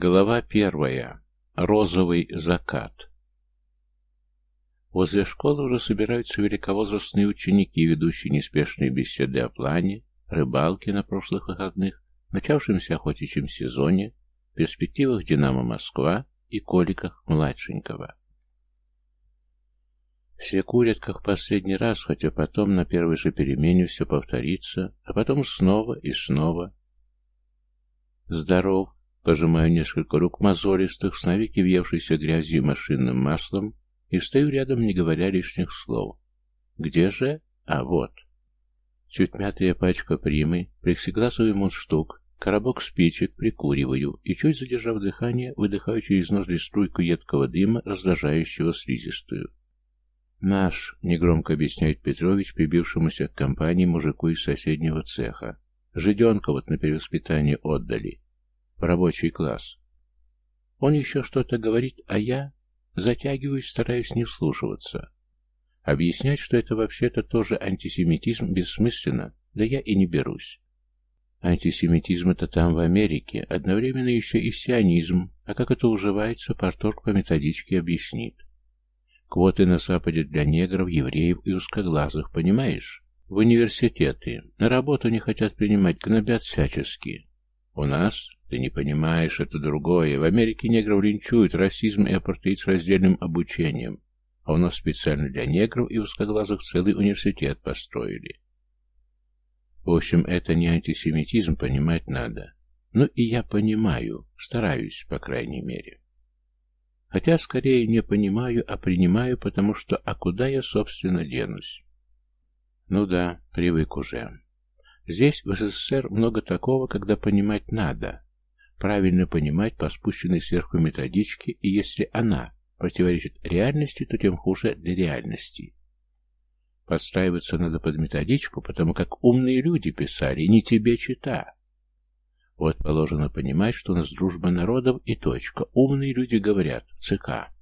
Глава первая. Розовый закат. Возле школы уже собираются великовозрастные ученики, ведущие неспешные беседы о плане, рыбалке на прошлых выходных, начавшемся охотничьем сезоне, перспективах «Динамо Москва» и коликах младшенького. Все курят, как в последний раз, хотя потом на первой же перемене все повторится, а потом снова и снова. Здоров, Пожимаю несколько рук мозолистых, с навеки въевшейся грязью и машинным маслом, и стою рядом, не говоря лишних слов. Где же? А вот. Чуть мятая пачка примы, плексигласовый мундштук, коробок спичек прикуриваю и, чуть задержав дыхание, выдыхаю через ноздри струйку едкого дыма, раздражающего слизистую. «Наш», — негромко объясняет Петрович, прибившемуся к компании мужику из соседнего цеха. «Жиденка вот на перевоспитание отдали рабочий класс. Он еще что-то говорит, а я затягиваюсь, стараясь не вслушиваться. Объяснять, что это вообще-то тоже антисемитизм, бессмысленно, да я и не берусь. Антисемитизм это там, в Америке, одновременно еще и сионизм, а как это уживается, парторг по методичке объяснит. Квоты на Западе для негров, евреев и узкоглазых, понимаешь? В университеты. На работу не хотят принимать, гнобят всячески. У нас ты не понимаешь, это другое. В Америке негров линчуют, расизм и апартеид с раздельным обучением. А у нас специально для негров и узкоглазых целый университет построили. В общем, это не антисемитизм, понимать надо. Ну и я понимаю, стараюсь, по крайней мере. Хотя скорее не понимаю, а принимаю, потому что а куда я, собственно, денусь? Ну да, привык уже. Здесь, в СССР, много такого, когда понимать надо, правильно понимать по спущенной сверху методичке, и если она противоречит реальности, то тем хуже для реальности. Подстраиваться надо под методичку, потому как умные люди писали, не тебе чита. Вот положено понимать, что у нас дружба народов и точка. Умные люди говорят ЦК.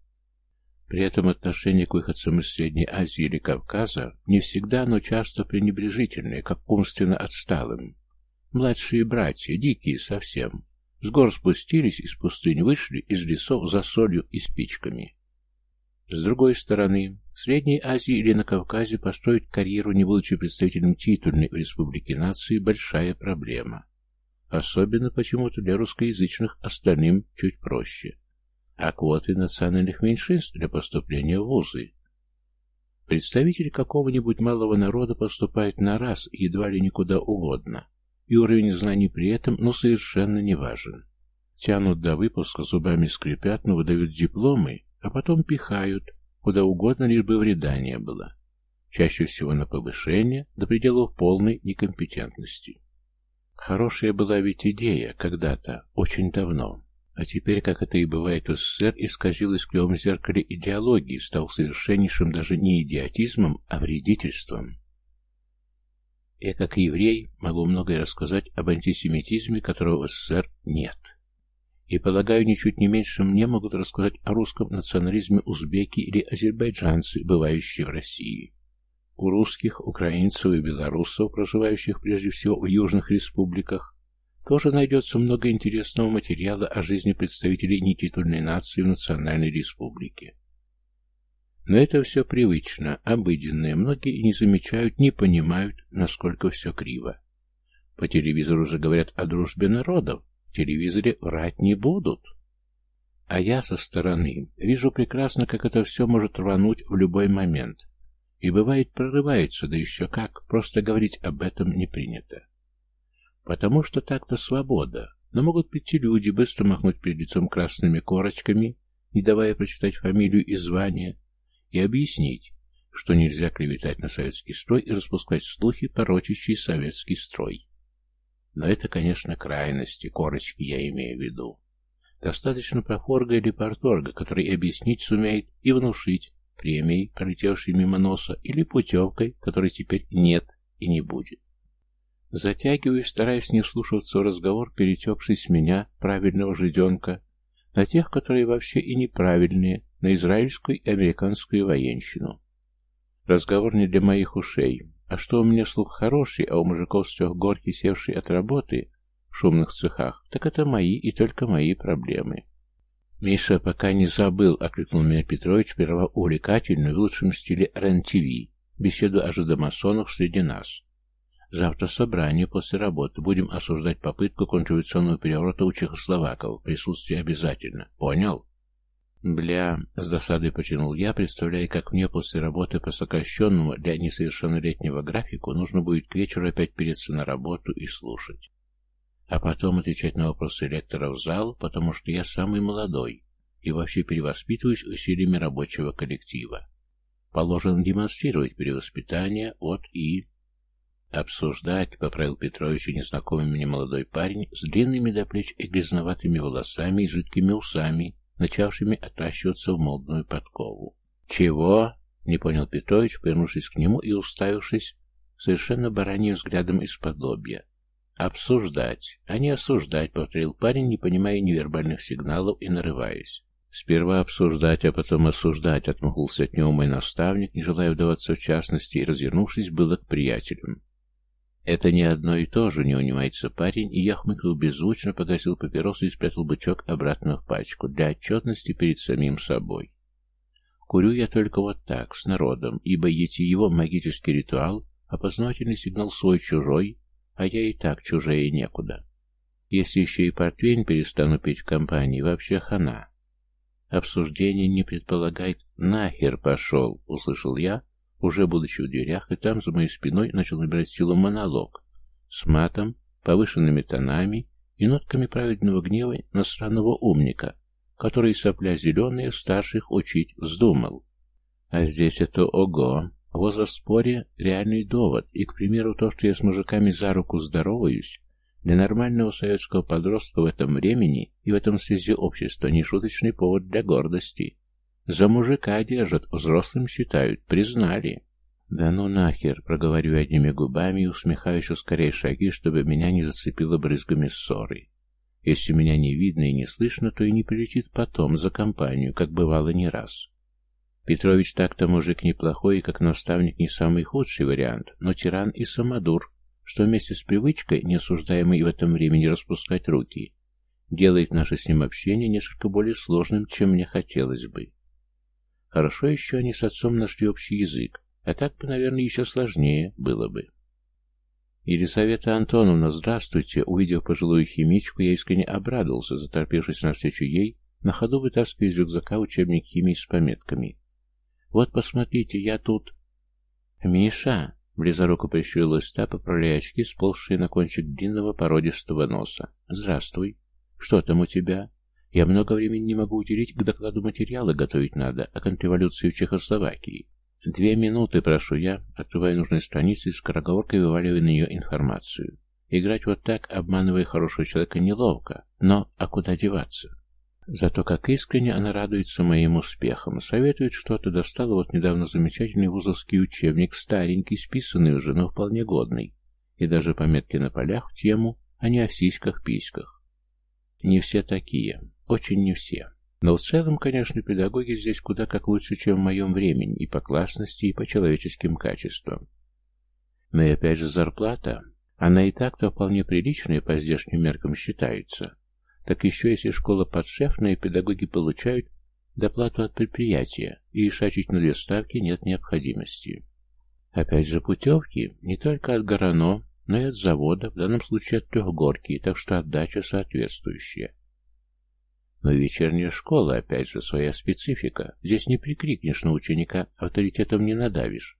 При этом отношение к выходцам из Средней Азии или Кавказа не всегда, но часто пренебрежительное, как умственно отсталым. Младшие братья, дикие совсем, с гор спустились, из пустынь вышли, из лесов за солью и спичками. С другой стороны, в Средней Азии или на Кавказе построить карьеру, не будучи представителем титульной республики нации, большая проблема. Особенно почему-то для русскоязычных остальным чуть проще. А квоты национальных меньшинств для поступления в вузы. Представители какого-нибудь малого народа поступают на раз едва ли никуда угодно и уровень знаний при этом, ну, совершенно не важен. Тянут до выпуска, зубами скрипят, но выдают дипломы, а потом пихают, куда угодно, лишь бы вреда не было. Чаще всего на повышение, до пределов полной некомпетентности. Хорошая была ведь идея когда-то, очень давно. А теперь, как это и бывает в СССР, исказилась в клевом зеркале идеологии, стал совершеннейшим даже не идиотизмом, а вредительством. Я, как еврей, могу многое рассказать об антисемитизме, которого в СССР нет. И, полагаю, ничуть не меньше мне могут рассказать о русском национализме узбеки или азербайджанцы, бывающие в России. У русских, украинцев и белорусов, проживающих прежде всего в южных республиках, тоже найдется много интересного материала о жизни представителей нетитульной нации в национальной республике. Но это все привычно, обыденное, многие не замечают, не понимают, насколько все криво. По телевизору же говорят о дружбе народов, в телевизоре врать не будут. А я со стороны вижу прекрасно, как это все может рвануть в любой момент. И бывает прорывается, да еще как, просто говорить об этом не принято. Потому что так-то свобода, но могут прийти люди, быстро махнуть перед лицом красными корочками, не давая прочитать фамилию и звание, и объяснить, что нельзя клеветать на советский строй и распускать слухи, порочащие советский строй. Но это, конечно, крайности, корочки я имею в виду. Достаточно профорга или порторга, который объяснить сумеет и внушить премией, пролетевшей мимо носа, или путевкой, которой теперь нет и не будет. Затягиваюсь, стараясь не вслушиваться в разговор, перетекший с меня, правильного жиденка, на тех, которые вообще и неправильные, на израильскую и американскую военщину. Разговор не для моих ушей. А что у меня слух хороший, а у мужиков с трех горки, севший от работы, в шумных цехах, так это мои и только мои проблемы. «Миша пока не забыл», — окликнул меня Петрович, прервав увлекательную в лучшем стиле РЕН-ТВ, беседу о жидомасонах среди нас. «Завтра собрание после работы. Будем осуждать попытку контрреволюционного переворота у чехословаков. Присутствие обязательно. Понял?» «Бля», — с досадой потянул я, представляя, как мне после работы по сокращенному для несовершеннолетнего графику нужно будет к вечеру опять переться на работу и слушать. А потом отвечать на вопросы лектора в зал, потому что я самый молодой и вообще перевоспитываюсь усилиями рабочего коллектива. Положен демонстрировать перевоспитание от и... Обсуждать, поправил Петрович незнакомый мне молодой парень с длинными до плеч и грязноватыми волосами и жидкими усами, начавшими отращиваться в молодную подкову. «Чего?» — не понял Петрович, повернувшись к нему и уставившись совершенно бараньим взглядом из-под лобья. «Обсуждать, а не осуждать», — повторил парень, не понимая невербальных сигналов и нарываясь. «Сперва обсуждать, а потом осуждать», — отмахнулся от него мой наставник, не желая вдаваться в частности, и, развернувшись, было к приятелям. «Это не одно и то же», — не унимается парень, и я хмыкнул беззвучно, погасил папиросу и спрятал бычок обратно в пачку, для отчетности перед самим собой. Курю я только вот так, с народом, ибо его магический ритуал, опознавательный сигнал свой-чужой, а я и так чужая и некуда. Если еще и портвейн перестану пить в компании, вообще хана. Обсуждение не предполагает «нахер пошел», — услышал я, уже будучи в дверях, и там за моей спиной начал набирать силу монолог с матом, повышенными тонами и нотками праведного гнева на странного умника, который сопля зеленые старших учить вздумал. А здесь это ого! Возраст в споре – реальный довод, и, к примеру, то, что я с мужиками за руку здороваюсь, для нормального советского подростка в этом времени и в этом связи общества не шуточный повод для гордости. За мужика держат, взрослым считают, признали. Да ну нахер, проговорю одними губами и усмехаюсь ускоряя шаги, чтобы меня не зацепило брызгами ссоры. Если меня не видно и не слышно, то и не прилетит потом за компанию, как бывало не раз. Петрович так-то мужик неплохой и как наставник не самый худший вариант, но тиран и самодур, что вместе с привычкой, не осуждаемой в этом времени распускать руки, делает наше с ним общение несколько более сложным, чем мне хотелось бы. Хорошо еще они с отцом нашли общий язык, а так бы, наверное, еще сложнее было бы. Елизавета Антоновна, здравствуйте. Увидев пожилую химичку, я искренне обрадовался, заторпевшись навстречу ей, на ходу вытаскивая из рюкзака учебник химии с пометками. Вот, посмотрите, я тут... Миша, близоруко прищурилась та, поправляя очки, сползшие на кончик длинного породистого носа. Здравствуй. Что там у тебя? Я много времени не могу уделить, к докладу материалы готовить надо о контрреволюции в Чехословакии. Две минуты, прошу я, открывая нужные страницы и скороговоркой вываливая на нее информацию. Играть вот так, обманывая хорошего человека, неловко, но а куда деваться? Зато как искренне она радуется моим успехам. Советует что-то, достала вот недавно замечательный вузовский учебник, старенький, списанный уже, но вполне годный. И даже пометки на полях в тему, а не о сиськах-письках. Не все такие. Очень не все. Но в целом, конечно, педагоги здесь куда как лучше, чем в моем времени, и по классности, и по человеческим качествам. Но и опять же зарплата, она и так-то вполне приличная по здешним меркам считается. Так еще если школа подшефная, педагоги получают доплату от предприятия, и шачить на две ставки нет необходимости. Опять же путевки не только от Горано, но и от завода, в данном случае от Трехгорки, так что отдача соответствующая. Но вечерняя школа, опять же, своя специфика. Здесь не прикрикнешь на ученика, авторитетом не надавишь.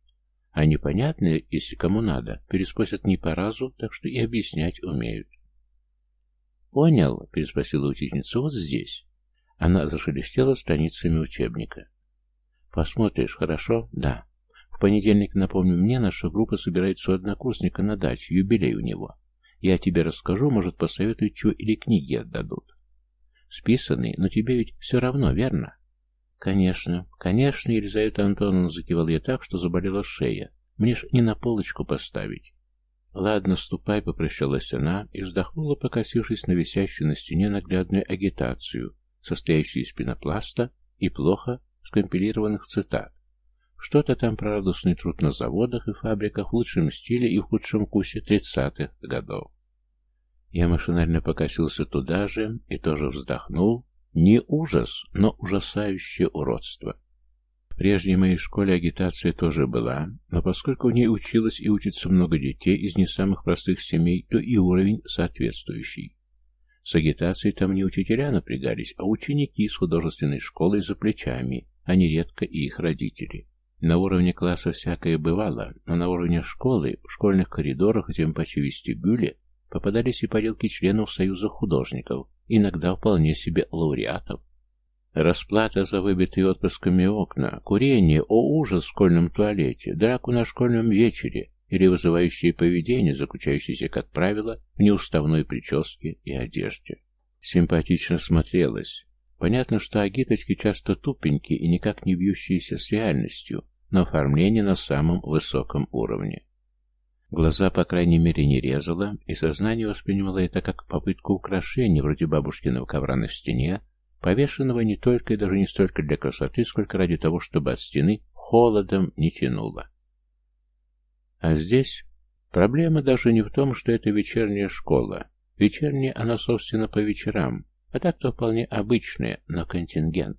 А непонятные, если кому надо, переспросят не по разу, так что и объяснять умеют. «Понял?» — переспросила учительница. «Вот здесь». Она зашелестела страницами учебника. «Посмотришь, хорошо?» «Да». В понедельник, напомню мне, наша группа собирается у однокурсника на даче, юбилей у него. Я тебе расскажу, может, посоветуют чего или книги отдадут. Списанный, но тебе ведь все равно, верно? Конечно, конечно, Елизавета Антоновна закивала я так, что заболела шея. Мне ж не на полочку поставить. Ладно, ступай, попрощалась она и вздохнула, покосившись на висящую на стене наглядную агитацию, состоящую из пенопласта и плохо скомпилированных цитат. Что-то там про радостный труд на заводах и фабриках в лучшем стиле и в худшем вкусе тридцатых годов. Я машинально покосился туда же и тоже вздохнул. Не ужас, но ужасающее уродство. В прежней моей школе агитация тоже была, но поскольку в ней училось и учится много детей из не самых простых семей, то и уровень соответствующий. С агитацией там не учителя напрягались, а ученики из художественной школы за плечами, а нередко и их родители. На уровне класса всякое бывало, но на уровне школы, в школьных коридорах, тем паче вестибюле, попадались и поделки членов Союза художников, иногда вполне себе лауреатов. Расплата за выбитые отпусками окна, курение, о ужас в школьном туалете, драку на школьном вечере или вызывающее поведение, заключающееся, как правило, в неуставной прическе и одежде. Симпатично смотрелось, Понятно, что агиточки часто тупенькие и никак не бьющиеся с реальностью, но оформление на самом высоком уровне. Глаза, по крайней мере, не резало, и сознание воспринимало это как попытку украшения, вроде бабушкиного ковра на стене, повешенного не только и даже не столько для красоты, сколько ради того, чтобы от стены холодом не тянуло. А здесь проблема даже не в том, что это вечерняя школа. Вечерняя она, собственно, по вечерам, а так-то вполне обычные, но контингент.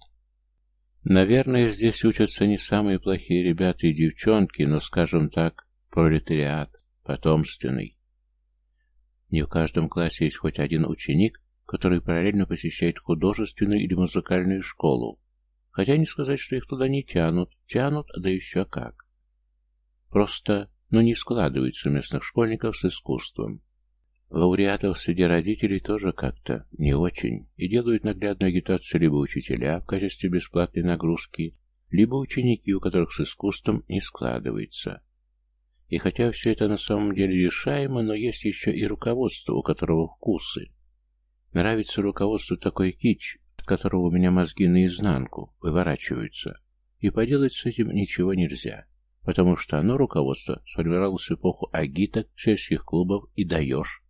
Наверное, здесь учатся не самые плохие ребята и девчонки, но, скажем так, пролетариат, потомственный. Не в каждом классе есть хоть один ученик, который параллельно посещает художественную или музыкальную школу. Хотя не сказать, что их туда не тянут. Тянут, да еще как. Просто, ну, не складывается местных школьников с искусством. Лауреатов среди родителей тоже как-то не очень, и делают наглядную агитацию либо учителя в качестве бесплатной нагрузки, либо ученики, у которых с искусством не складывается. И хотя все это на самом деле решаемо, но есть еще и руководство, у которого вкусы. Нравится руководству такой кич, от которого у меня мозги наизнанку выворачиваются, и поделать с этим ничего нельзя, потому что оно, руководство, сформировалось в эпоху агиток, сельских клубов и даешь,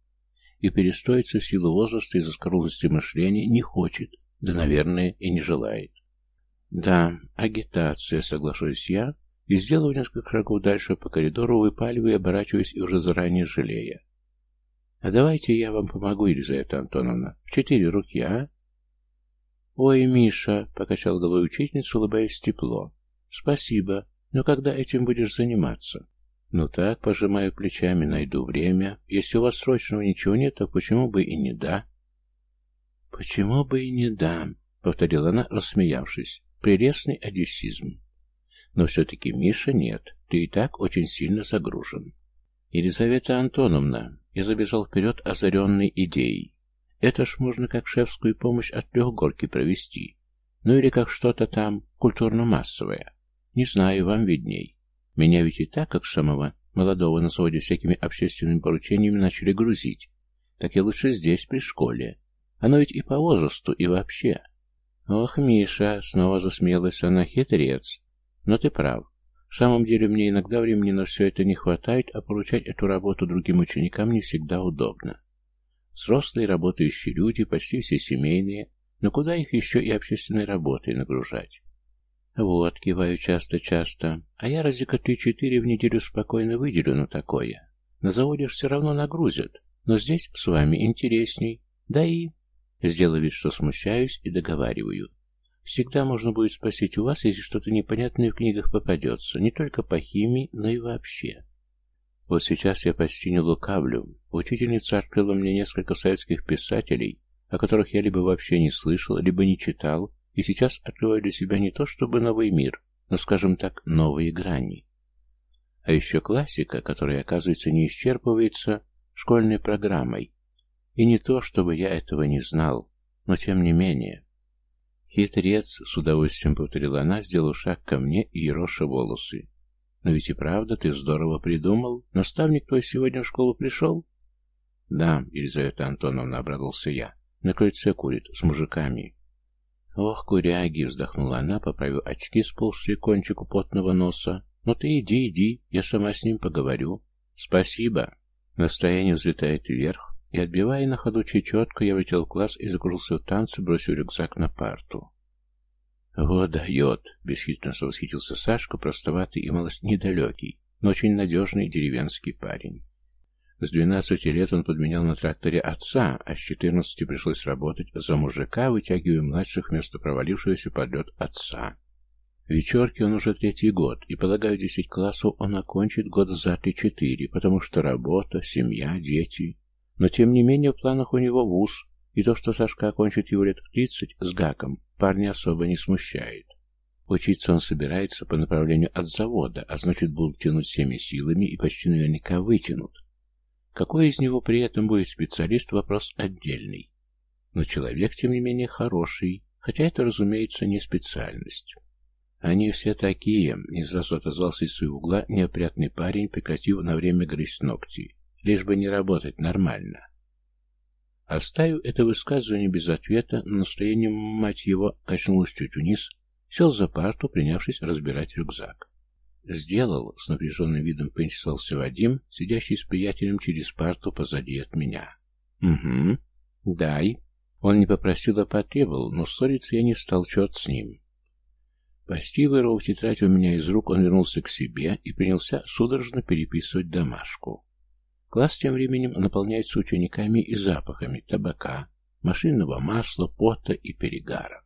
и перестроиться в силу возраста и заскорузлости мышления не хочет, да, наверное, и не желает. Да, агитация, соглашусь я, и сделав несколько шагов дальше по коридору, выпаливая, оборачиваясь и уже заранее жалея. А давайте я вам помогу, Елизавета Антоновна, в четыре руки, а? Ой, Миша, покачал головой учительница, улыбаясь тепло. Спасибо, но когда этим будешь заниматься? Ну так, пожимаю плечами, найду время. Если у вас срочного ничего нет, то почему бы и не да? Почему бы и не да? Повторила она, рассмеявшись. Прелестный одессизм. Но все-таки, Миша, нет. Ты и так очень сильно загружен. Елизавета Антоновна, я забежал вперед, озаренный идеей. Это ж можно как шефскую помощь от трехгорки провести. Ну или как что-то там культурно-массовое. Не знаю, вам видней. Меня ведь и так, как самого молодого на заводе всякими общественными поручениями начали грузить. Так я лучше здесь, при школе. Оно ведь и по возрасту, и вообще. Ох, Миша, снова засмеялась она, хитрец. Но ты прав. В самом деле мне иногда времени на все это не хватает, а поручать эту работу другим ученикам не всегда удобно. Взрослые работающие люди, почти все семейные, но куда их еще и общественной работой нагружать? Вот, киваю часто-часто. А я разика три-четыре в неделю спокойно выделю на такое. На заводе все равно нагрузят. Но здесь с вами интересней. Да и... Сделаю вид, что смущаюсь и договариваю. Всегда можно будет спросить у вас, если что-то непонятное в книгах попадется. Не только по химии, но и вообще. Вот сейчас я почти не лукавлю. Учительница открыла мне несколько советских писателей, о которых я либо вообще не слышал, либо не читал, и сейчас открываю для себя не то чтобы новый мир, но, скажем так, новые грани. А еще классика, которая, оказывается, не исчерпывается школьной программой. И не то, чтобы я этого не знал, но тем не менее. Хитрец, с удовольствием повторила она, сделав шаг ко мне и ероша волосы. Но ведь и правда, ты здорово придумал. Наставник твой сегодня в школу пришел? Да, Елизавета Антоновна, обрадовался я. На крыльце курит, с мужиками. «Ох, куряги!» — вздохнула она, поправив очки, сползшие кончику потного носа. «Ну ты иди, иди, я сама с ним поговорю». «Спасибо!» Настроение взлетает вверх, и, отбивая на ходу чечетку, я влетел в класс и загрузился в танцы, бросив рюкзак на парту. «Вот дает!» — бесхитрно восхитился Сашка, простоватый и малость недалекий, но очень надежный деревенский парень. С 12 лет он подменял на тракторе отца, а с 14 пришлось работать за мужика, вытягивая младших вместо провалившегося подлет отца. Вечерки он уже третий год, и, полагаю, 10 классов он окончит год за 3-4, потому что работа, семья, дети. Но, тем не менее, в планах у него вуз, и то, что Сашка окончит его лет в 30 с гаком, парня особо не смущает. Учиться он собирается по направлению от завода, а значит, будут тянуть всеми силами и почти наверняка вытянут. Какой из него при этом будет специалист, вопрос отдельный. Но человек, тем не менее, хороший, хотя это, разумеется, не специальность. Они все такие, не сразу отозвался из своего угла неопрятный парень, прекратив на время грызть ногти, лишь бы не работать нормально. Оставив это высказывание без ответа, но настроение, мать его, качнулось чуть вниз, сел за парту, принявшись разбирать рюкзак. «Сделал», — с напряженным видом поинтересовался Вадим, сидящий с приятелем через парту позади от меня. «Угу. Дай». Он не попросил, а потребовал, но ссориться я не стал, черт с ним. Почти вырвав тетрадь у меня из рук, он вернулся к себе и принялся судорожно переписывать домашку. Класс тем временем наполняется учениками и запахами табака, машинного масла, пота и перегара.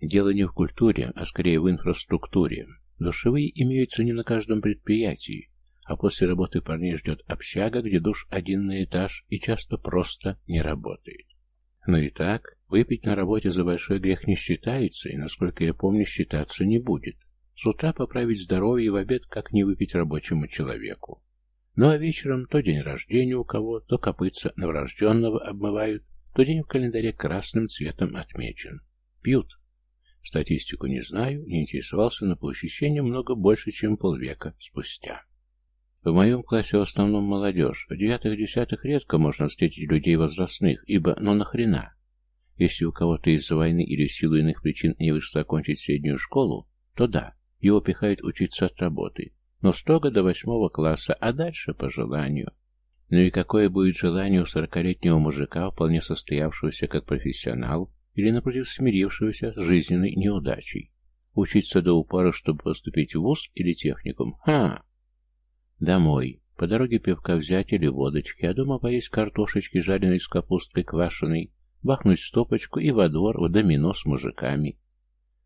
Дело не в культуре, а скорее в инфраструктуре. Душевые имеются не на каждом предприятии, а после работы парней ждет общага, где душ один на этаж и часто просто не работает. Но и так, выпить на работе за большой грех не считается, и, насколько я помню, считаться не будет. С утра поправить здоровье и в обед как не выпить рабочему человеку. Ну а вечером то день рождения у кого, то копытца новорожденного обмывают, то день в календаре красным цветом отмечен. Пьют. Статистику не знаю, не интересовался, но по ощущениям много больше, чем полвека спустя. В моем классе в основном молодежь. В девятых-десятых редко можно встретить людей возрастных, ибо ну нахрена? Если у кого-то из-за войны или в силу иных причин не вышло окончить среднюю школу, то да, его пихают учиться от работы, но строго до восьмого класса, а дальше по желанию. Ну и какое будет желание у сорокалетнего мужика, вполне состоявшегося как профессионал, или, напротив, смирившегося с жизненной неудачей. Учиться до упора, чтобы поступить в вуз или техникум? Ха! Домой. По дороге пивка взять или водочки, а дома поесть картошечки, жареной с капусткой квашеной, бахнуть стопочку и во двор в домино с мужиками.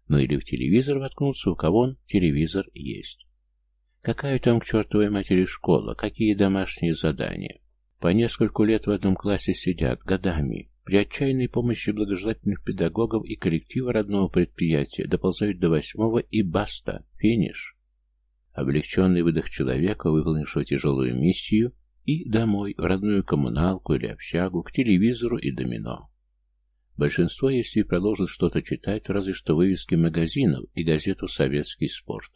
Ну или в телевизор воткнуться, у кого он телевизор есть. Какая там к чертовой матери школа, какие домашние задания? По нескольку лет в одном классе сидят, годами. При отчаянной помощи благожелательных педагогов и коллектива родного предприятия доползают до восьмого и баста, финиш. Облегченный выдох человека, выполнившего тяжелую миссию, и домой, в родную коммуналку или общагу, к телевизору и домино. Большинство, если и продолжит что-то читать, разве что вывески магазинов и газету «Советский спорт».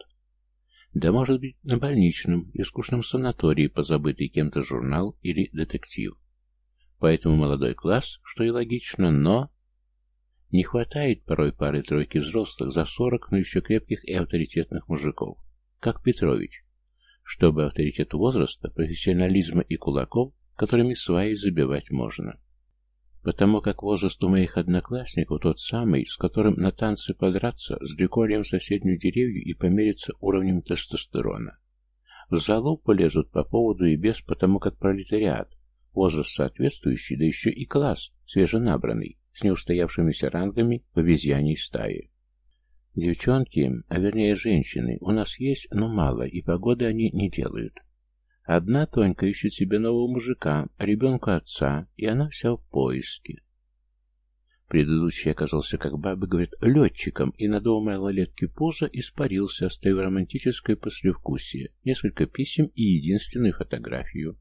Да, может быть, на больничном и скучном санатории позабытый кем-то журнал или детектив. Поэтому молодой класс, что и логично, но... Не хватает порой пары-тройки взрослых за сорок, но еще крепких и авторитетных мужиков, как Петрович, чтобы авторитет возраста, профессионализма и кулаков, которыми сваи забивать можно. Потому как возраст у моих одноклассников тот самый, с которым на танцы подраться, с дреколем в соседнюю деревню и помериться уровнем тестостерона. В залу полезут по поводу и без, потому как пролетариат, возраст соответствующий, да еще и класс, свеженабранный, с неустоявшимися рангами в обезьяньей стае. Девчонки, а вернее женщины, у нас есть, но мало, и погоды они не делают. Одна Тонька ищет себе нового мужика, а ребенку отца, и она вся в поиске. Предыдущий оказался, как бабы говорят, летчиком, и надул малолетки пузо испарился, оставив романтическое послевкусие, несколько писем и единственную фотографию.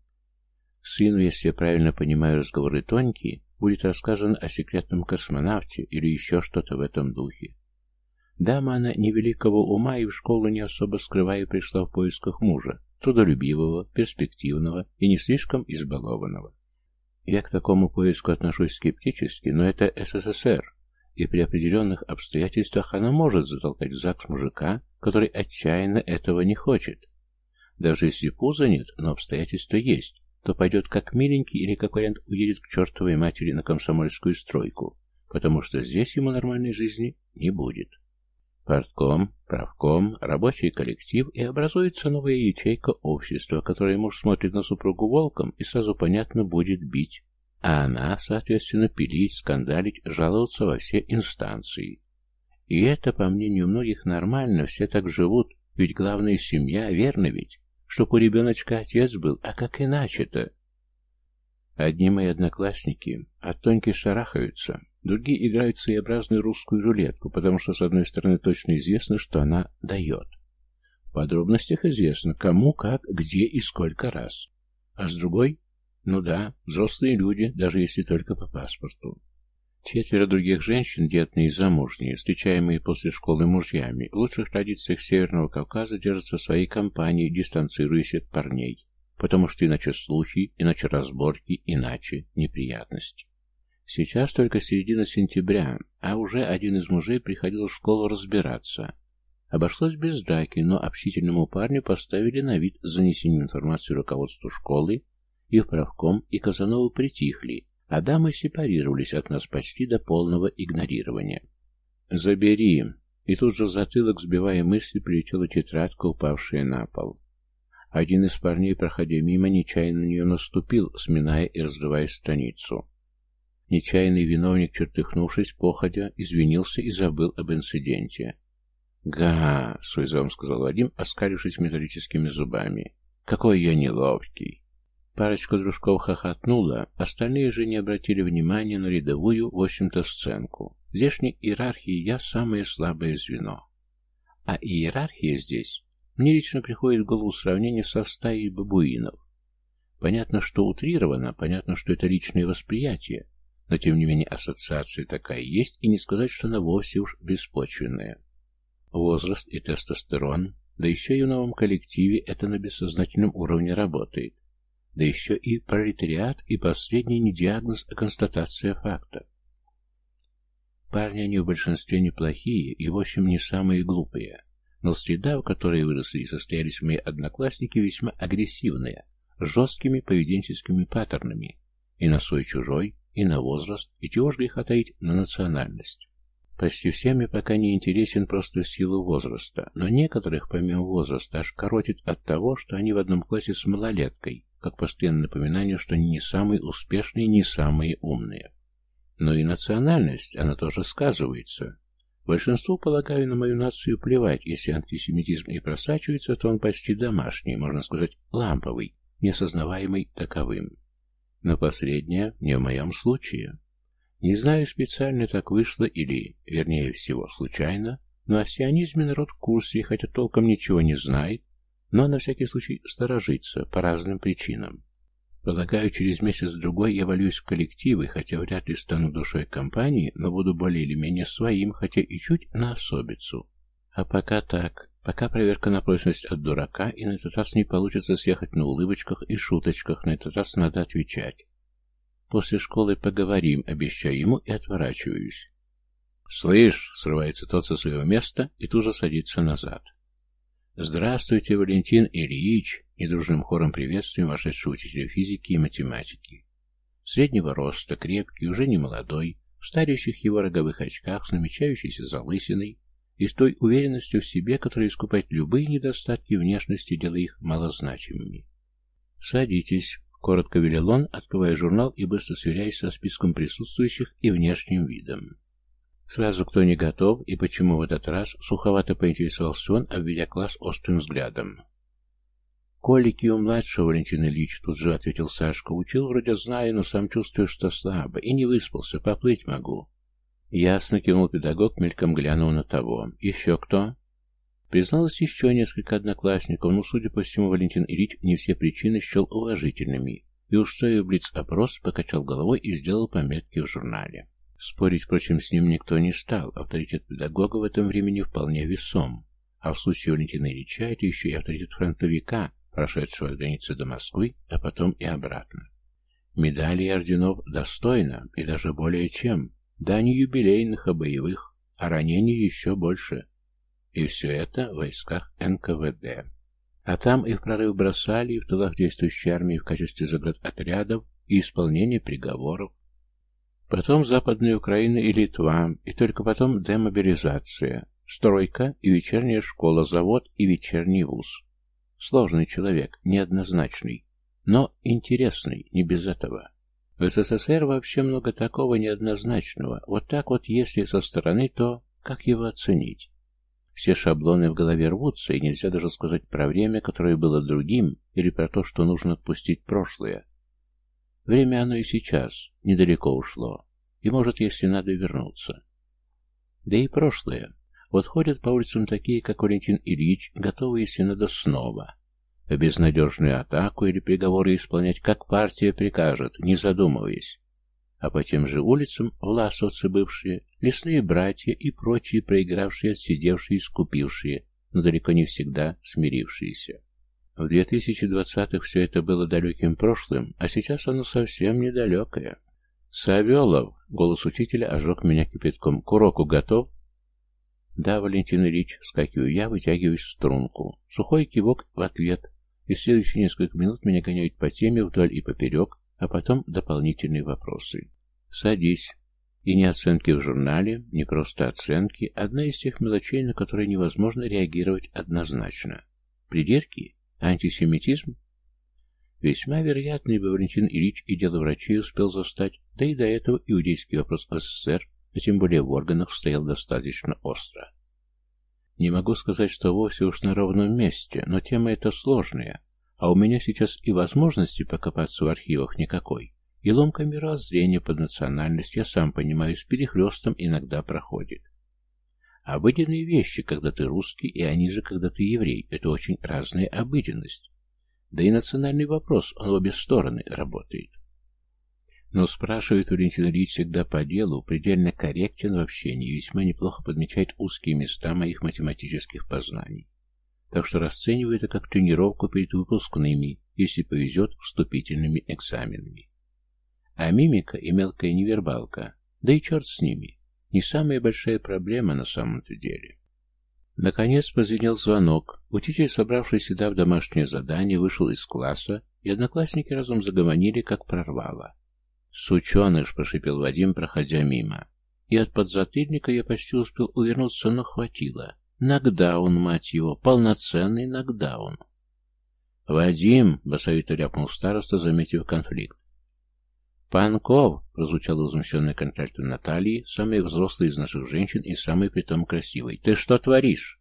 Сыну, если я правильно понимаю разговоры Тоньки, будет рассказано о секретном космонавте или еще что-то в этом духе. Дама она невеликого ума и в школу не особо скрывая пришла в поисках мужа, трудолюбивого, перспективного и не слишком избалованного. Я к такому поиску отношусь скептически, но это СССР, и при определенных обстоятельствах она может затолкать в ЗАГС мужика, который отчаянно этого не хочет. Даже если пуза нет, но обстоятельства есть, то пойдет как миленький или, как вариант, уедет к чертовой матери на комсомольскую стройку, потому что здесь ему нормальной жизни не будет. Партком, правком, рабочий коллектив, и образуется новая ячейка общества, которое муж смотрит на супругу волком и сразу понятно будет бить, а она, соответственно, пилить, скандалить, жаловаться во все инстанции. И это, по мнению многих, нормально, все так живут, ведь главная семья, верно ведь? Чтоб у ребеночка отец был, а как иначе-то? Одни мои одноклассники от Тоньки шарахаются, другие играют своеобразную русскую рулетку, потому что, с одной стороны, точно известно, что она дает. В подробностях известно, кому, как, где и сколько раз. А с другой, ну да, взрослые люди, даже если только по паспорту. Четверо других женщин, детные и замужние, встречаемые после школы мужьями, в лучших традициях Северного Кавказа держатся своей компании, дистанцируясь от парней, потому что иначе слухи, иначе разборки, иначе неприятности. Сейчас только середина сентября, а уже один из мужей приходил в школу разбираться. Обошлось без драки, но общительному парню поставили на вид занесение информации руководству школы, и в правком, и Казанову притихли, а дамы сепарировались от нас почти до полного игнорирования. «Забери!» И тут же в затылок, сбивая мысли, прилетела тетрадка, упавшая на пол. Один из парней, проходя мимо, нечаянно на нее наступил, сминая и разрывая страницу. Нечаянный виновник, чертыхнувшись, походя, извинился и забыл об инциденте. «Га!» — с вызовом сказал Вадим, оскалившись металлическими зубами. «Какой я неловкий!» Парочка дружков хохотнула, остальные же не обратили внимания на рядовую, в общем-то, сценку. В здешней иерархии я самое слабое звено. А иерархия здесь мне лично приходит в голову сравнение со стаей бабуинов. Понятно, что утрировано, понятно, что это личное восприятие, но тем не менее ассоциация такая есть, и не сказать, что она вовсе уж беспочвенная. Возраст и тестостерон, да еще и в новом коллективе это на бессознательном уровне работает. Да еще и пролетариат, и последний не диагноз, а констатация факта. Парни они в большинстве неплохие и, в общем, не самые глупые. Но среда, в которой выросли и состоялись мои одноклассники, весьма агрессивная, с жесткими поведенческими паттернами. И на свой чужой, и на возраст, и чего ж греха таить на национальность. Почти всем я пока не интересен просто в силу возраста, но некоторых, помимо возраста, аж коротит от того, что они в одном классе с малолеткой, как постоянное напоминание, что они не самые успешные, не самые умные. Но и национальность, она тоже сказывается. Большинству, полагаю, на мою нацию плевать, если антисемитизм и просачивается, то он почти домашний, можно сказать, ламповый, несознаваемый таковым. Но последнее не в моем случае. Не знаю, специально так вышло или, вернее всего, случайно, но о сионизме народ в курсе, хотя толком ничего не знает, но на всякий случай сторожится по разным причинам. Полагаю, через месяц-другой я валюсь в коллективы, хотя вряд ли стану душой компании, но буду более или менее своим, хотя и чуть на особицу. А пока так, пока проверка на прочность от дурака, и на этот раз не получится съехать на улыбочках и шуточках, на этот раз надо отвечать. После школы поговорим, обещаю ему и отворачиваюсь. «Слышь!» — срывается тот со своего места и тут же садится назад. «Здравствуйте, Валентин Ильич!» Недружным хором приветствуем вошедшего учителя физики и математики. Среднего роста, крепкий, уже не молодой, в старящих его роговых очках с намечающейся залысиной и с той уверенностью в себе, которая искупает любые недостатки внешности, делая их малозначимыми. «Садитесь», — коротко велел он, открывая журнал и быстро сверяясь со списком присутствующих и внешним видом. Сразу кто не готов и почему в этот раз, суховато поинтересовался он, обведя класс острым взглядом. «Колики у младшего, Валентин Ильич», — тут же ответил Сашка. «Учил вроде знаю, но сам чувствую, что слабо, и не выспался, поплыть могу». Ясно кивнул педагог, мельком глянул на того. «Еще кто?» Призналось еще несколько одноклассников, но, судя по всему, Валентин Ильич не все причины счел уважительными, и устроив блиц-опрос, покачал головой и сделал пометки в журнале. Спорить, впрочем, с ним никто не стал, авторитет педагога в этом времени вполне весом, а в случае Валентина Ильича это еще и авторитет фронтовика, прошедшего от границы до Москвы, а потом и обратно. Медали и орденов достойно, и даже более чем, да не юбилейных, а боевых, а ранений еще больше. И все это в войсках НКВД. А там и в прорыв бросали, и в тылах действующей армии в качестве заградотрядов, и исполнение приговоров, Потом Западная Украина и Литва, и только потом демобилизация. Стройка и вечерняя школа, завод и вечерний вуз. Сложный человек, неоднозначный, но интересный, не без этого. В СССР вообще много такого неоднозначного. Вот так вот, если со стороны, то как его оценить? Все шаблоны в голове рвутся, и нельзя даже сказать про время, которое было другим, или про то, что нужно отпустить прошлое. Время оно и сейчас, недалеко ушло, и может, если надо, вернуться. Да и прошлое. Вот ходят по улицам такие, как Валентин Ильич, готовые, если надо, снова безнадежную атаку или приговоры исполнять, как партия прикажет, не задумываясь. А по тем же улицам власовцы бывшие, лесные братья и прочие проигравшие, отсидевшие и скупившие, но далеко не всегда смирившиеся. В 2020-х все это было далеким прошлым, а сейчас оно совсем недалекое. «Савелов!» — голос учителя ожег меня кипятком. «К уроку готов?» «Да, Валентин Ильич», — скакиваю я, вытягиваюсь в струнку. Сухой кивок в ответ, и следующие несколько минут меня гоняют по теме вдоль и поперек, а потом дополнительные вопросы. «Садись». И не оценки в журнале, не просто оценки, одна из тех мелочей, на которые невозможно реагировать однозначно. Придирки? Антисемитизм? Весьма вероятно, ибо Валентин Ильич и дело врачей успел застать, да и до этого иудейский вопрос в СССР, а тем более в органах, стоял достаточно остро. Не могу сказать, что вовсе уж на ровном месте, но тема эта сложная, а у меня сейчас и возможности покопаться в архивах никакой, и ломка мировоззрения под национальность, я сам понимаю, с перехлестом иногда проходит. Обыденные вещи, когда ты русский, и они же, когда ты еврей, это очень разная обыденность. Да и национальный вопрос, он в обе стороны работает. Но спрашивает Валентин Ильич всегда по делу, предельно корректен в общении весьма неплохо подмечает узкие места моих математических познаний. Так что расцениваю это как тренировку перед выпускными, если повезет, вступительными экзаменами. А мимика и мелкая невербалка, да и черт с ними, не самая большая проблема на самом-то деле. Наконец позвенел звонок. Учитель, собравшийся дав домашнее задание, вышел из класса, и одноклассники разом загомонили, как прорвало. «Сученыш!» — прошипел Вадим, проходя мимо. И от подзатыльника я почти успел увернуться, но хватило. Нокдаун, мать его, полноценный нокдаун. «Вадим!» — басовито ляпнул староста, заметив конфликт. «Панков!» — прозвучал возмущенный контральто Натальи, самая взрослая из наших женщин и самой притом красивой. «Ты что творишь?»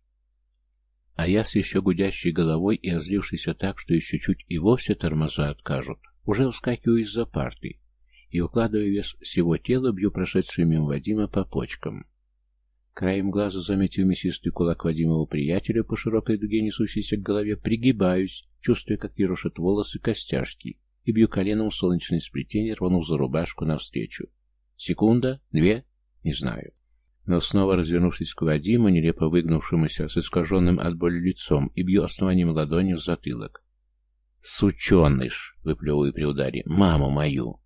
А я с еще гудящей головой и озлившийся так, что еще чуть и вовсе тормоза откажут, уже вскакиваю из-за парты, и, укладывая вес всего тела, бью прошедшую мимо Вадима по почкам. Краем глаза, заметив мясистый кулак Вадимова приятеля по широкой дуге, несущейся к голове, пригибаюсь, чувствуя, как ерошат волосы костяшки, и бью коленом в солнечное сплетение, рванув за рубашку навстречу. Секунда, две, не знаю. Но снова развернувшись к Вадиму, нелепо выгнувшемуся, с искаженным от боли лицом, и бью основанием ладони в затылок. «Сученыш!» — выплевываю при ударе. «Маму мою!»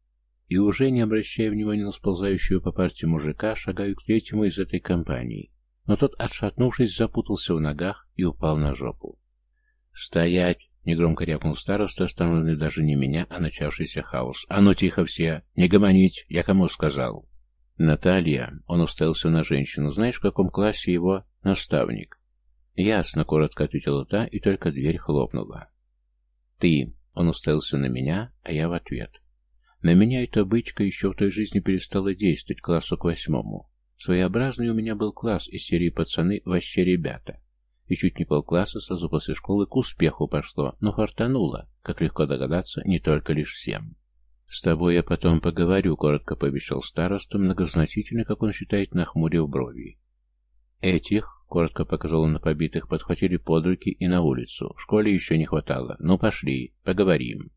И уже, не обращая внимания на сползающего по парте мужика, шагаю к третьему из этой компании. Но тот, отшатнувшись, запутался в ногах и упал на жопу. «Стоять!» — негромко рявкнул староста, остановленный даже не меня, а начавшийся хаос. «А ну тихо все! Не гомонить! Я кому сказал?» «Наталья!» — он уставился на женщину. «Знаешь, в каком классе его наставник?» «Ясно», — коротко ответила та, и только дверь хлопнула. «Ты!» — он уставился на меня, а я в ответ. На меня эта бычка еще в той жизни перестала действовать классу к восьмому. Своеобразный у меня был класс из серии «Пацаны, вообще ребята». И чуть не полкласса сразу после школы к успеху пошло, но фартануло, как легко догадаться, не только лишь всем. «С тобой я потом поговорю», — коротко пообещал староста, многозначительно, как он считает, нахмурив брови. «Этих», — коротко показал он на побитых, подхватили под руки и на улицу. В школе еще не хватало. «Ну, пошли, поговорим».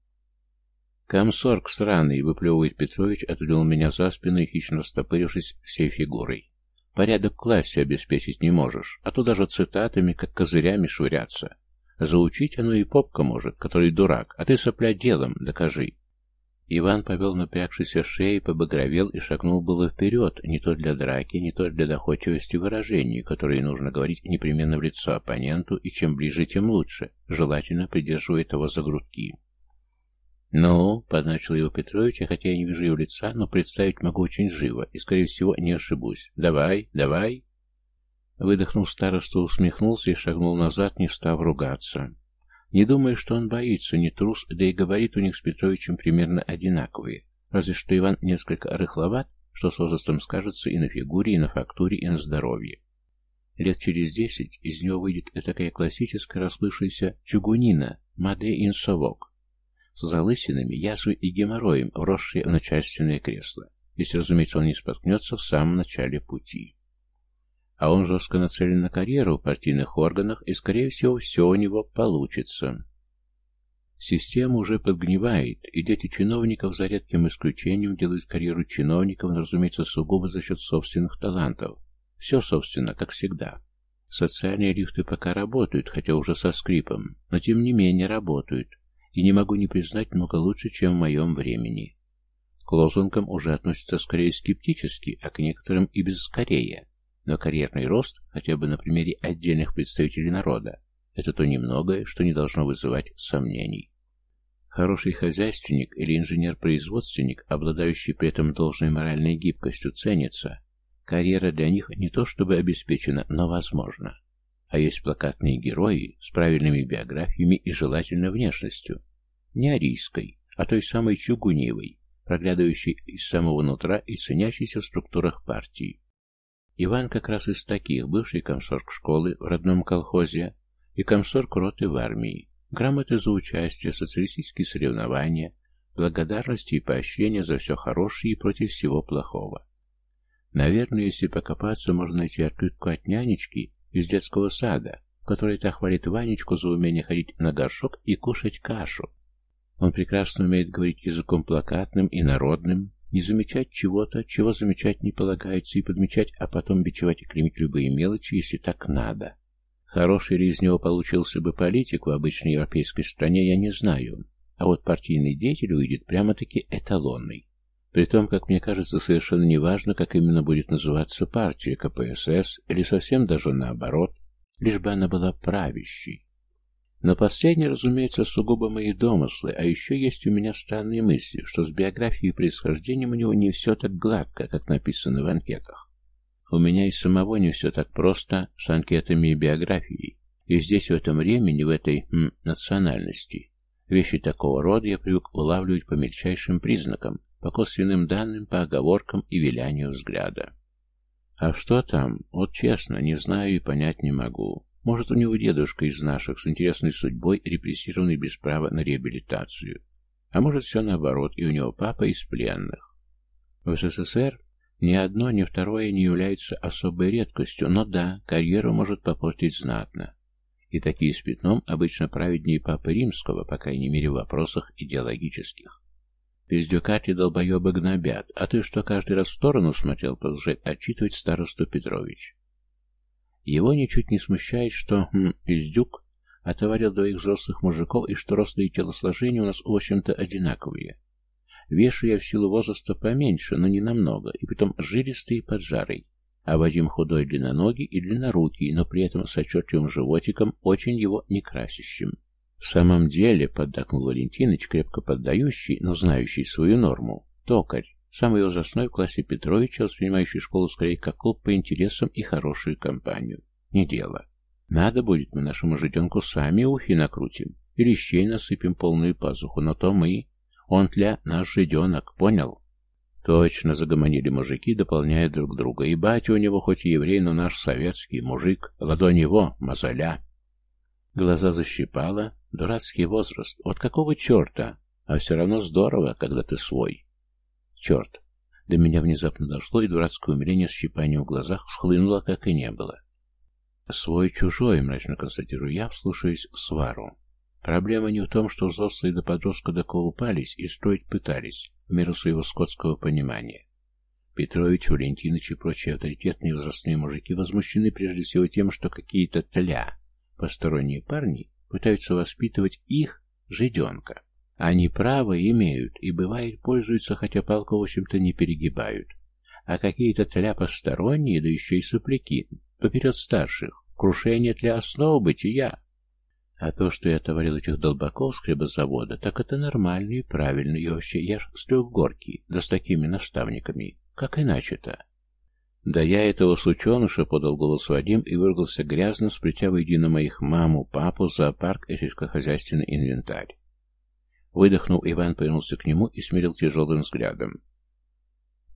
«Комсорг сраный!» — выплевывает Петрович, отвел меня за спину и хищно стопырившись всей фигурой. «Порядок классе обеспечить не можешь, а то даже цитатами, как козырями швыряться. Заучить оно и попка может, который дурак, а ты сопля делом, докажи». Иван повел напрягшейся шеей, побагровел и шагнул было вперед, не то для драки, не то для доходчивости выражений, которые нужно говорить непременно в лицо оппоненту, и чем ближе, тем лучше, желательно придерживая его за грудки. «Ну», — подначил его Петрович, хотя я не вижу его лица, но представить могу очень живо и, скорее всего, не ошибусь. «Давай, давай». Выдохнув староста, усмехнулся и шагнул назад, не став ругаться. Не думаю, что он боится, не трус, да и габарит у них с Петровичем примерно одинаковые. Разве что Иван несколько рыхловат, что с возрастом скажется и на фигуре, и на фактуре, и на здоровье. Лет через десять из него выйдет такая классическая расплывшаяся чугунина, маде инсовок, с залысинами, язвой и геморроем, вросшие в начальственное кресло, если, разумеется, он не споткнется в самом начале пути. А он жестко нацелен на карьеру в партийных органах, и, скорее всего, все у него получится. Система уже подгнивает, и дети чиновников, за редким исключением, делают карьеру чиновников, но, разумеется, сугубо за счет собственных талантов. Все, собственно, как всегда. Социальные лифты пока работают, хотя уже со скрипом, но тем не менее работают, и не могу не признать много лучше, чем в моем времени. К лозунгам уже относятся скорее скептически, а к некоторым и без «скорее». Но карьерный рост, хотя бы на примере отдельных представителей народа, это то немногое, что не должно вызывать сомнений. Хороший хозяйственник или инженер-производственник, обладающий при этом должной моральной гибкостью, ценится. Карьера для них не то чтобы обеспечена, но возможна. А есть плакатные герои с правильными биографиями и желательно внешностью. Не арийской, а той самой чугуньевой, проглядывающей из самого нутра и ценящейся в структурах партии. Иван как раз из таких, бывший комсорг школы в родном колхозе и комсорг роты в армии, грамоты за участие, социалистические соревнования, благодарности и поощрения за все хорошее и против всего плохого. Наверное, если покопаться, можно найти открытку от нянечки из детского сада, в которой та хвалит Ванечку за умение ходить на горшок и кушать кашу. Он прекрасно умеет говорить языком плакатным и народным, не замечать чего-то, чего замечать не полагается, и подмечать, а потом бичевать и клеймить любые мелочи, если так надо. Хороший ли из него получился бы политик в обычной европейской стране, я не знаю. А вот партийный деятель выйдет прямо-таки эталонный. Притом, как мне кажется, совершенно неважно, как именно будет называться партия КПСС, или совсем даже наоборот, лишь бы она была правящей. Но последнее, разумеется, сугубо мои домыслы, а еще есть у меня странные мысли, что с биографией и происхождением у него не все так гладко, как написано в анкетах. У меня и самого не все так просто с анкетами и биографией. И здесь, в этом времени, в этой м, национальности, вещи такого рода я привык улавливать по мельчайшим признакам, по косвенным данным, по оговоркам и вилянию взгляда. А что там? Вот честно, не знаю и понять не могу. Может, у него дедушка из наших, с интересной судьбой, репрессированный без права на реабилитацию. А может, все наоборот, и у него папа из пленных. В СССР ни одно, ни второе не является особой редкостью, но да, карьеру может попортить знатно. И такие с пятном обычно праведнее Папы Римского, по крайней мере в вопросах идеологических. Пиздюкати долбоебы гнобят, а ты что каждый раз в сторону смотрел, продолжает отчитывать старосту Петрович. Его ничуть не смущает, что хм, Издюк отоварил двоих взрослых мужиков и что рост и телосложение у нас, в общем-то, одинаковые. Вешу я в силу возраста поменьше, но не намного, и потом жилистый и поджарый. А Вадим худой, длинноногий и длиннорукий, но при этом с отчетливым животиком, очень его некрасящим. В самом деле, поддакнул Валентиныч, крепко поддающий, но знающий свою норму, токарь, Самый возрастной в классе Петровича, воспринимающий школу скорее как клуб по интересам и хорошую компанию. Не дело. Надо будет, мы нашему жиденку сами ухи накрутим. И лещей насыпем полную пазуху, но то мы. Он тля наш жиденок, понял? Точно, загомонили мужики, дополняя друг друга. И батя у него хоть и еврей, но наш советский мужик. Ладонь его, мозоля. Глаза защипало. Дурацкий возраст. Вот какого черта? А все равно здорово, когда ты свой. Черт! До меня внезапно дошло, и дурацкое умиление с щипанием в глазах схлынуло, как и не было. Свой-чужой, мрачно констатирую я, вслушаюсь в свару. Проблема не в том, что взрослые до подростка доколупались и строить пытались, в меру своего скотского понимания. Петрович, Валентинович и прочие авторитетные возрастные мужики возмущены прежде всего тем, что какие-то тля, посторонние парни, пытаются воспитывать их, жиденка. Они право имеют и, бывает, пользуются, хотя палку, в общем-то, не перегибают. А какие-то тля посторонние, да еще и сопляки, поперед старших, крушение для основ бытия. А то, что я товарил этих долбаков с хлебозавода, так это нормально и правильно, и вообще я ж с трехгорки, да с такими наставниками. Как иначе-то? «Да я этого сученыша», — подал голос Вадим и выругался грязно, сплетя воедино моих маму, папу, зоопарк и сельскохозяйственный инвентарь. Выдохнул, Иван повернулся к нему и смирил тяжелым взглядом.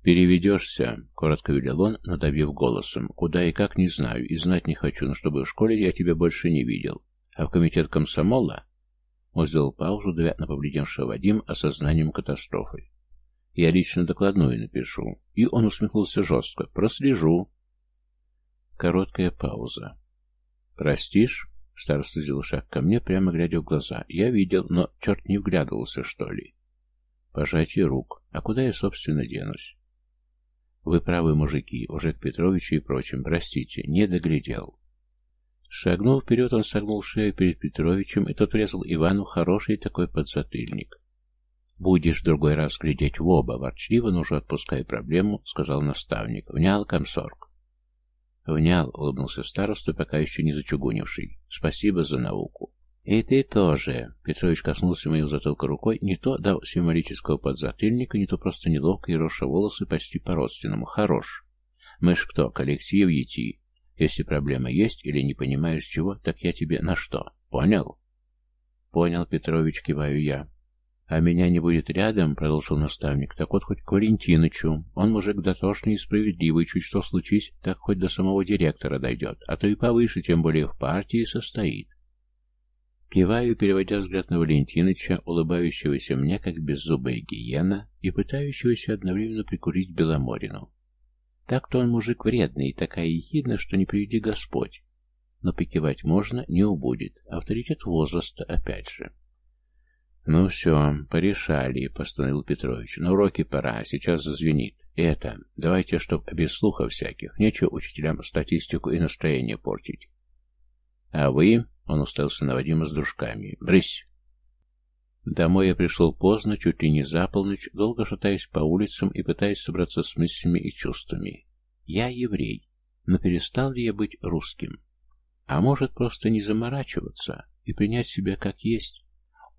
«Переведешься», — коротко велел он, надавив голосом. «Куда и как, не знаю, и знать не хочу, но чтобы в школе я тебя больше не видел. А в комитет комсомола...» Он сделал паузу, давя на побледневшего Вадим осознанием катастрофы. Я лично докладную напишу. И он усмехнулся жестко. Прослежу. Короткая пауза. Простишь? Староста сделал шаг ко мне, прямо глядя в глаза. Я видел, но черт не вглядывался, что ли. Пожатие рук. А куда я, собственно, денусь? Вы правы, мужики, уже к Петровичу и прочим. Простите, не доглядел. Шагнул вперед, он согнул шею перед Петровичем, и тот врезал Ивану хороший такой подзатыльник. «Будешь в другой раз глядеть в оба, ворчливо, но уже отпускай проблему», — сказал наставник. «Внял, комсорг?» «Внял», — улыбнулся староста, пока еще не зачугунивший. «Спасибо за науку». «И ты тоже», — Петрович коснулся моего затылка рукой, не то дал символического подзатыльника, не то просто неловко и роша волосы почти по-родственному. «Хорош. Мы ж кто, коллектив ети. Если проблема есть или не понимаешь чего, так я тебе на что? Понял?» «Понял, Петрович, киваю я. «А меня не будет рядом», — продолжил наставник, — «так вот хоть к Валентинычу. Он мужик дотошный и справедливый, чуть что случись, так хоть до самого директора дойдет, а то и повыше, тем более в партии состоит». Киваю, переводя взгляд на Валентиныча, улыбающегося мне, как беззубая гиена, и пытающегося одновременно прикурить Беломорину. Так-то он мужик вредный и такая ехидна, что не приведи Господь. Но покивать можно, не убудет. Авторитет возраста, опять же. «Ну все, порешали», — постановил Петрович. «На уроки пора, сейчас зазвенит. Это, давайте, чтоб без слуха всяких. Нечего учителям статистику и настроение портить». «А вы?» — он устался на Вадима с дружками. «Брысь!» Домой я пришел поздно, чуть ли не за полночь, долго шатаясь по улицам и пытаясь собраться с мыслями и чувствами. Я еврей, но перестал ли я быть русским? А может, просто не заморачиваться и принять себя как есть?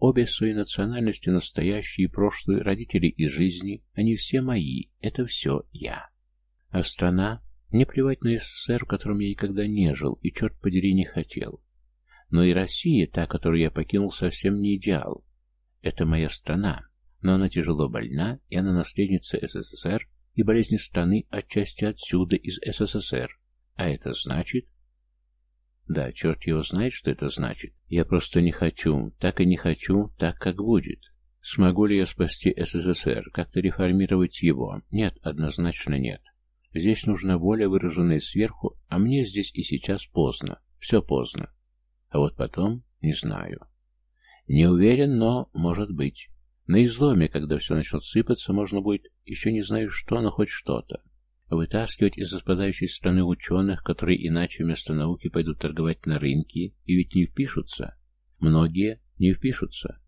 Обе свои национальности, настоящие и прошлые, родители и жизни, они все мои, это все я. А страна? Мне плевать на СССР, в котором я никогда не жил и, черт подери, не хотел. Но и Россия, та, которую я покинул, совсем не идеал. Это моя страна, но она тяжело больна, и она наследница СССР, и болезни страны отчасти отсюда, из СССР. А это значит, да, черт его знает, что это значит. Я просто не хочу, так и не хочу, так как будет. Смогу ли я спасти СССР, как-то реформировать его? Нет, однозначно нет. Здесь нужна воля, выраженная сверху, а мне здесь и сейчас поздно. Все поздно. А вот потом, не знаю. Не уверен, но может быть. На изломе, когда все начнет сыпаться, можно будет, еще не знаю что, но хоть что-то. Вытаскивать из распадающей страны ученых, которые иначе вместо науки пойдут торговать на рынке, и ведь не впишутся. Многие не впишутся.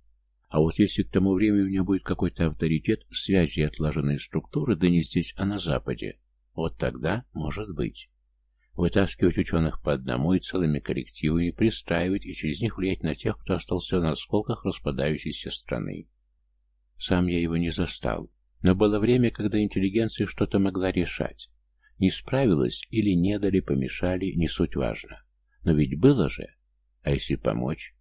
А вот если к тому времени у меня будет какой-то авторитет, связи и структуры, да не здесь, а на Западе, вот тогда может быть. Вытаскивать ученых по одному и целыми коллективами, пристраивать и через них влиять на тех, кто остался на осколках распадающейся страны. Сам я его не застал, но было время, когда интеллигенция что-то могла решать. Не справилась или не дали, помешали, не суть важно. Но ведь было же. А если помочь?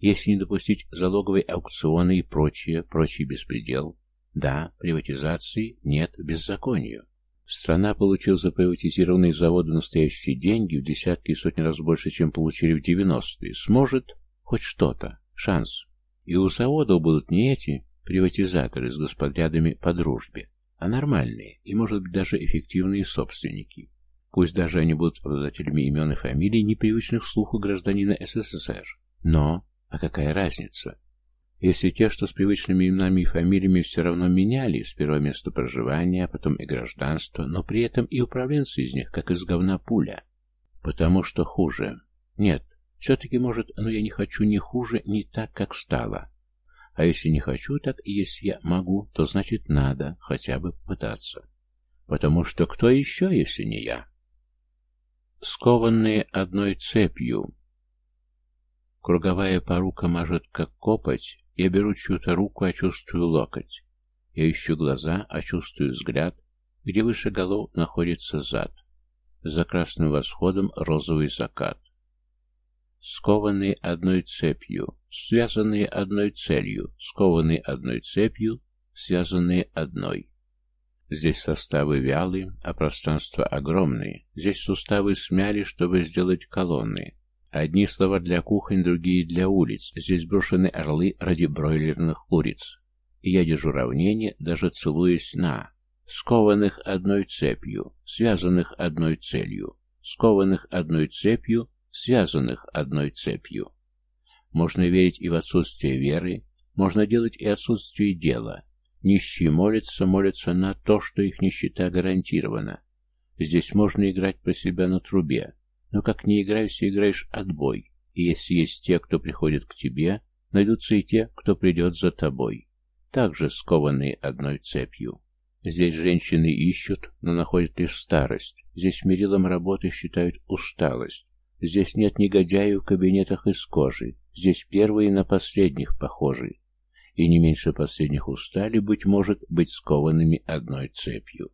Если не допустить залоговые аукционы и прочее, прочий беспредел? Да, приватизации, нет беззаконию. Страна получила за приватизированные заводы настоящие деньги в десятки и сотни раз больше, чем получили в 90-е. Сможет хоть что-то, шанс. И у заводов будут не эти приватизаторы с господрядами по дружбе, а нормальные и, может быть, даже эффективные собственники. Пусть даже они будут обладателями имен и фамилий, непривычных слуху гражданина СССР. Но, а какая разница? Если те, что с привычными именами и фамилиями все равно меняли, сперва место проживания, а потом и гражданство, но при этом и управленцы из них, как из говна пуля. Потому что хуже. Нет, все-таки, может, но я не хочу ни хуже, ни так, как стало. А если не хочу, так и если я могу, то значит надо хотя бы пытаться. Потому что кто еще, если не я? Скованные одной цепью. Круговая порука мажет, как копоть. Я беру чью-то руку, а чувствую локоть. Я ищу глаза, а чувствую взгляд, где выше голов находится зад. За красным восходом розовый закат. Скованные одной цепью, связанные одной целью, скованные одной цепью, связанные одной. Здесь составы вялые, а пространства огромные. Здесь суставы смяли, чтобы сделать колонны. Одни слова для кухонь, другие для улиц. Здесь брошены орлы ради бройлерных куриц. И я держу равнение, даже целуясь на скованных одной цепью, связанных одной целью, скованных одной цепью, связанных одной цепью. Можно верить и в отсутствие веры, можно делать и отсутствие дела. Нищие молятся, молятся на то, что их нищета гарантирована. Здесь можно играть про себя на трубе, но как не играешься, играешь отбой. И если есть те, кто приходит к тебе, найдутся и те, кто придет за тобой, также скованные одной цепью. Здесь женщины ищут, но находят лишь старость. Здесь мерилом работы считают усталость. Здесь нет негодяев в кабинетах из кожи. Здесь первые на последних похожи. И не меньше последних устали, быть может, быть скованными одной цепью.